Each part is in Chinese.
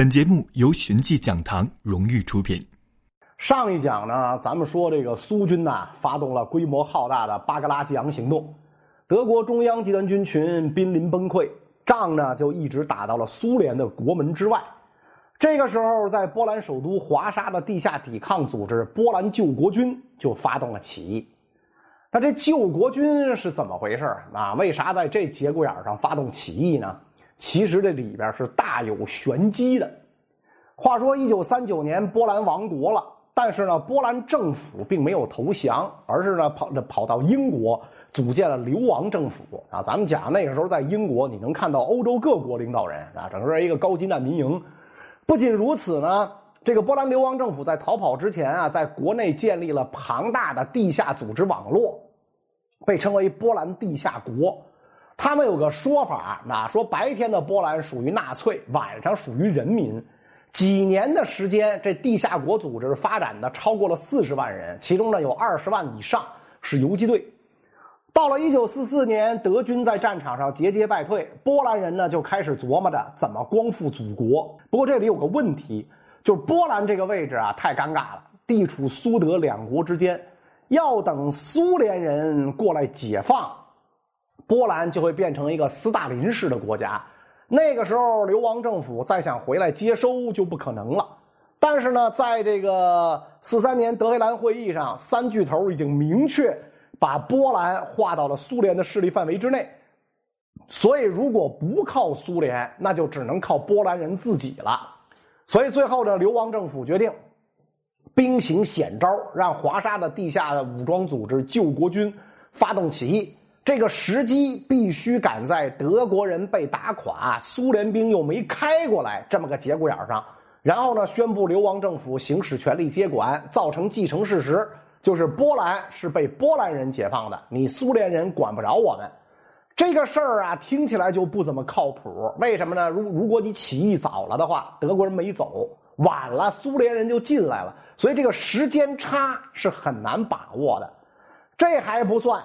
本节目由寻迹讲堂荣誉出品。上一讲呢，咱们说这个苏军呐，发动了规模浩大的巴格拉季昂行动，德国中央集团军群濒临崩溃，仗呢就一直打到了苏联的国门之外。这个时候，在波兰首都华沙的地下抵抗组织波兰救国军就发动了起义。那这救国军是怎么回事啊？为啥在这节骨眼上发动起义呢？其实这里边是大有玄机的。话说，一九三九年波兰亡国了，但是呢，波兰政府并没有投降，而是呢跑跑到英国组建了流亡政府啊。咱们讲那个时候在英国，你能看到欧洲各国领导人啊，整个一个高级难民营。不仅如此呢，这个波兰流亡政府在逃跑之前啊，在国内建立了庞大的地下组织网络，被称为波兰地下国。他们有个说法，那说白天的波兰属于纳粹，晚上属于人民。几年的时间，这地下国组织发展的超过了四十万人，其中呢有二十万以上是游击队。到了一九四四年，德军在战场上节节败退，波兰人呢就开始琢磨着怎么光复祖国。不过这里有个问题，就是波兰这个位置啊太尴尬了，地处苏德两国之间，要等苏联人过来解放。波兰就会变成一个斯大林式的国家，那个时候流亡政府再想回来接收就不可能了。但是呢，在这个四三年德黑兰会议上，三巨头已经明确把波兰划到了苏联的势力范围之内，所以如果不靠苏联，那就只能靠波兰人自己了。所以最后这流亡政府决定兵行险招，让华沙的地下的武装组织救国军发动起义。这个时机必须赶在德国人被打垮，苏联兵又没开过来这么个节骨眼上，然后呢，宣布流亡政府行使权力接管，造成既成事实，就是波兰是被波兰人解放的，你苏联人管不着我们。这个事儿啊，听起来就不怎么靠谱。为什么呢？如如果你起义早了的话，德国人没走；晚了，苏联人就进来了。所以这个时间差是很难把握的。这还不算。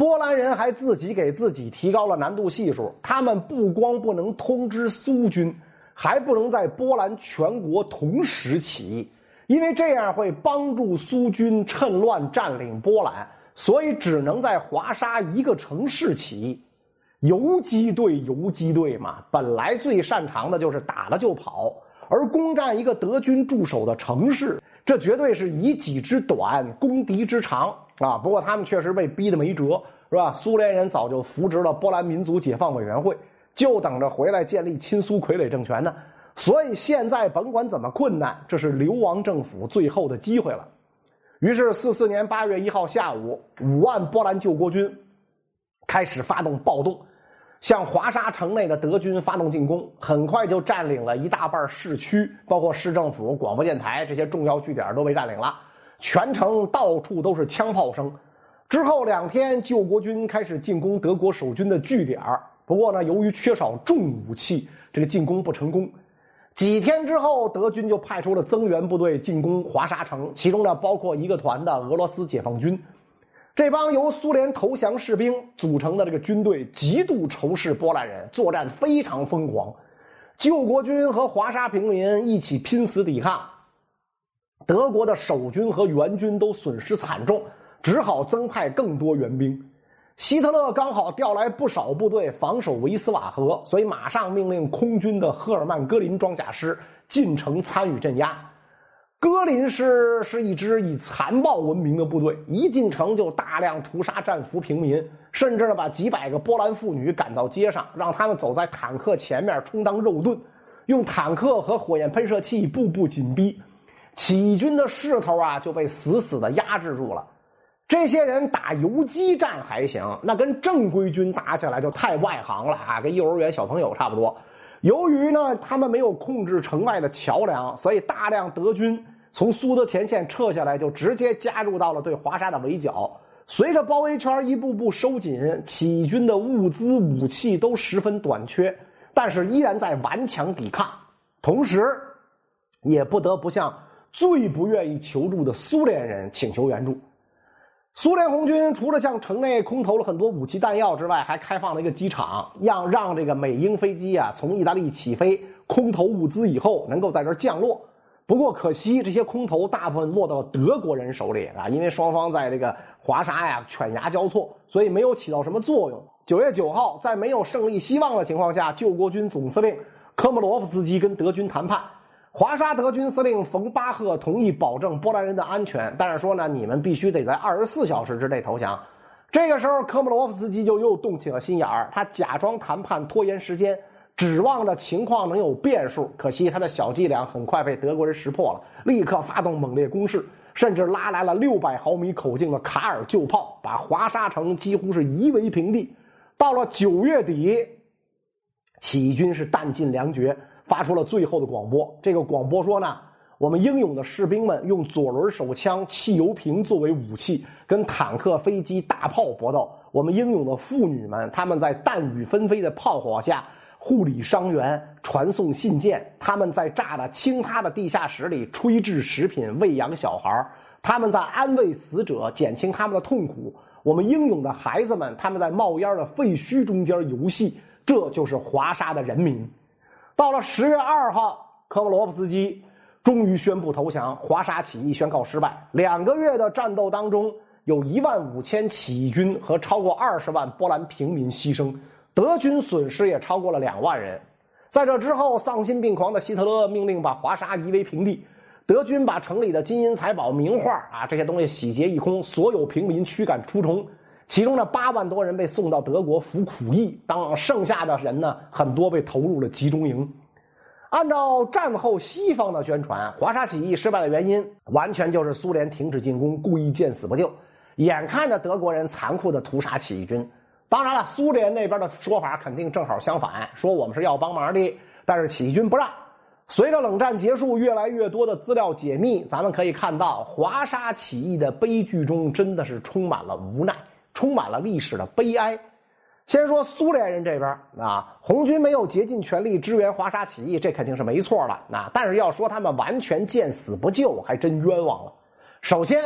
波兰人还自己给自己提高了难度系数，他们不光不能通知苏军，还不能在波兰全国同时起义，因为这样会帮助苏军趁乱占领波兰，所以只能在华沙一个城市起义。游击队，游击队嘛，本来最擅长的就是打了就跑，而攻占一个德军驻守的城市，这绝对是以己之短攻敌之长。啊，不过他们确实被逼得没辙，是吧？苏联人早就扶植了波兰民族解放委员会，就等着回来建立亲苏傀儡政权呢。所以现在甭管怎么困难，这是流亡政府最后的机会了。于是，四四年八月一号下午，五万波兰救国军开始发动暴动，向华沙城内的德军发动进攻，很快就占领了一大半市区，包括市政府、广播电台这些重要据点都被占领了。全城到处都是枪炮声。之后两天，救国军开始进攻德国守军的据点不过呢，由于缺少重武器，这个进攻不成功。几天之后，德军就派出了增援部队进攻华沙城，其中呢包括一个团的俄罗斯解放军。这帮由苏联投降士兵组成的这个军队，极度仇视波兰人，作战非常疯狂。救国军和华沙平民一起拼死抵抗。德国的守军和援军都损失惨重，只好增派更多援兵。希特勒刚好调来不少部队防守维斯瓦河，所以马上命令空军的赫尔曼·戈林装甲师进城参与镇压。戈林师是一支以残暴闻名的部队，一进城就大量屠杀战俘平民，甚至呢把几百个波兰妇女赶到街上，让他们走在坦克前面充当肉盾，用坦克和火焰喷射器步步紧逼。起义军的势头啊，就被死死的压制住了。这些人打游击战还行，那跟正规军打起来就太外行了啊，跟幼儿园小朋友差不多。由于呢，他们没有控制城外的桥梁，所以大量德军从苏德前线撤下来，就直接加入到了对华沙的围剿。随着包围圈一步步收紧，起义军的物资武器都十分短缺，但是依然在顽强抵抗，同时也不得不向。最不愿意求助的苏联人请求援助，苏联红军除了向城内空投了很多武器弹药之外，还开放了一个机场，让让这个美英飞机啊从意大利起飞，空投物资以后能够在这儿降落。不过可惜，这些空投大部分落到德国人手里啊，因为双方在这个华沙呀犬牙交错，所以没有起到什么作用。九月九号，在没有胜利希望的情况下，救国军总司令科莫罗夫斯基跟德军谈判。华沙德军司令冯巴赫同意保证波兰人的安全，但是说呢，你们必须得在二十四小时之内投降。这个时候，科莫罗夫斯基就又动起了心眼儿，他假装谈判拖延时间。指望着情况能有变数，可惜他的小伎俩很快被德国人识破了，立刻发动猛烈攻势，甚至拉来了六百毫米口径的卡尔旧炮，把华沙城几乎是夷为平地。到了九月底，起义军是弹尽粮绝，发出了最后的广播。这个广播说呢，我们英勇的士兵们用左轮手枪、汽油瓶作为武器，跟坦克、飞机、大炮搏斗。我们英勇的妇女们，他们在弹雨纷飞的炮火下。护理伤员，传送信件，他们在炸的倾塌的地下室里炊制食品，喂养小孩他们在安慰死者，减轻他们的痛苦。我们英勇的孩子们，他们在冒烟的废墟中间游戏。这就是华沙的人民。到了十月二号，科莫罗夫斯基终于宣布投降，华沙起义宣告失败。两个月的战斗当中，有一万五千起义军和超过二十万波兰平民牺牲。德军损失也超过了两万人，在这之后，丧心病狂的希特勒命令把华沙夷为平地，德军把城里的金银财宝、名画啊这些东西洗劫一空，所有平民驱赶出城，其中的八万多人被送到德国服苦役，当剩下的人呢，很多被投入了集中营。按照战后西方的宣传，华沙起义失败的原因完全就是苏联停止进攻，故意见死不救，眼看着德国人残酷的屠杀起义军。当然了，苏联那边的说法肯定正好相反，说我们是要帮忙的，但是起义军不让。随着冷战结束，越来越多的资料解密，咱们可以看到华沙起义的悲剧中真的是充满了无奈，充满了历史的悲哀。先说苏联人这边啊，红军没有竭尽全力支援华沙起义，这肯定是没错的。那但是要说他们完全见死不救，还真冤枉了。首先。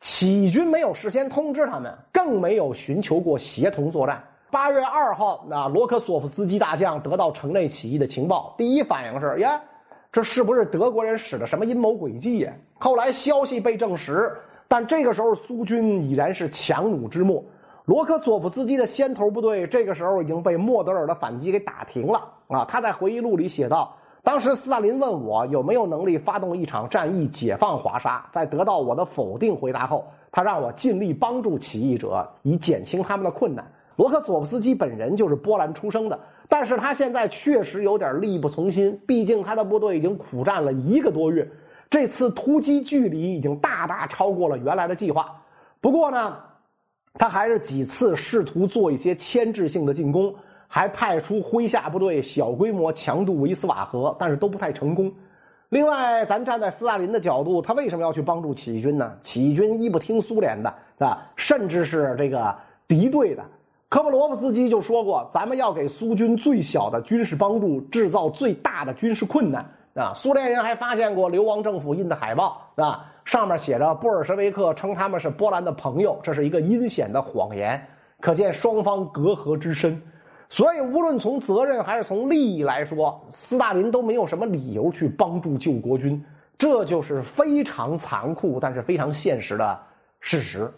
起义军没有事先通知他们，更没有寻求过协同作战。八月二号，那罗科索夫斯基大将得到城内起义的情报，第一反应是：呀，这是不是德国人使的什么阴谋诡计呀？后来消息被证实，但这个时候苏军已然是强弩之末。罗科索夫斯基的先头部队这个时候已经被莫德尔的反击给打停了啊！他在回忆录里写道。当时斯大林问我有没有能力发动一场战役解放华沙，在得到我的否定回答后，他让我尽力帮助起义者，以减轻他们的困难。罗科索夫斯基本人就是波兰出生的，但是他现在确实有点力不从心，毕竟他的部队已经苦战了一个多月，这次突击距离已经大大超过了原来的计划。不过呢，他还是几次试图做一些牵制性的进攻。还派出麾下部队小规模强渡维斯瓦河，但是都不太成功。另外，咱站在斯大林的角度，他为什么要去帮助起义军呢？起义军一不听苏联的，啊，甚至是这个敌对的。科莫罗夫斯基就说过：“咱们要给苏军最小的军事帮助，制造最大的军事困难。”啊，苏联人还发现过流亡政府印的海报，啊，上面写着布尔什维克称他们是波兰的朋友，这是一个阴险的谎言，可见双方隔阂之深。所以，无论从责任还是从利益来说，斯大林都没有什么理由去帮助救国军，这就是非常残酷但是非常现实的事实。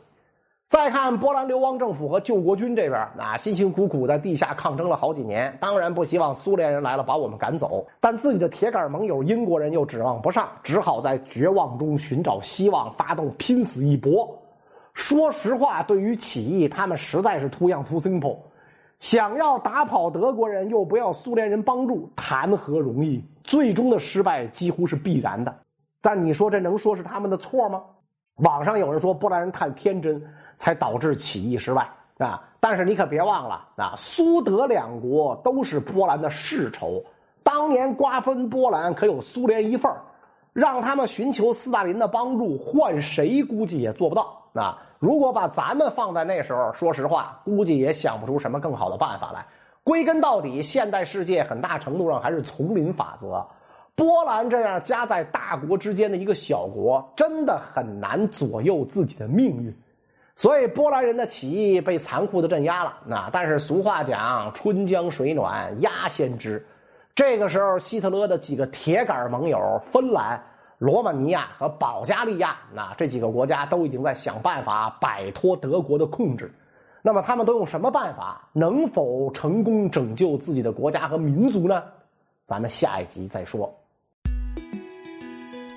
再看波兰流亡政府和救国军这边，啊，辛辛苦苦在地下抗争了好几年，当然不希望苏联人来了把我们赶走，但自己的铁杆盟友英国人又指望不上，只好在绝望中寻找希望，发动拼死一搏。说实话，对于起义，他们实在是 too young too simple。想要打跑德国人，又不要苏联人帮助，谈何容易？最终的失败几乎是必然的。但你说这能说是他们的错吗？网上有人说波兰人太天真，才导致起义失败啊！但是你可别忘了啊，苏德两国都是波兰的世仇，当年瓜分波兰可有苏联一份让他们寻求斯大林的帮助，换谁估计也做不到啊！如果把咱们放在那时候，说实话，估计也想不出什么更好的办法来。归根到底，现代世界很大程度上还是丛林法则。波兰这样夹在大国之间的一个小国，真的很难左右自己的命运。所以波兰人的起义被残酷的镇压了。那但是俗话讲“春江水暖鸭先知”，这个时候希特勒的几个铁杆盟友芬兰。罗马尼亚和保加利亚，那这几个国家都已经在想办法摆脱德国的控制。那么他们都用什么办法？能否成功拯救自己的国家和民族呢？咱们下一集再说。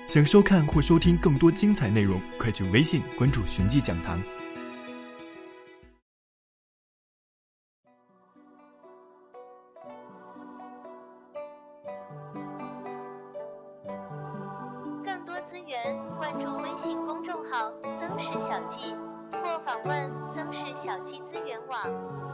想收看或收听更多精彩内容，快去微信关注“寻迹讲堂”。小记”，或访问曾氏小记资源网。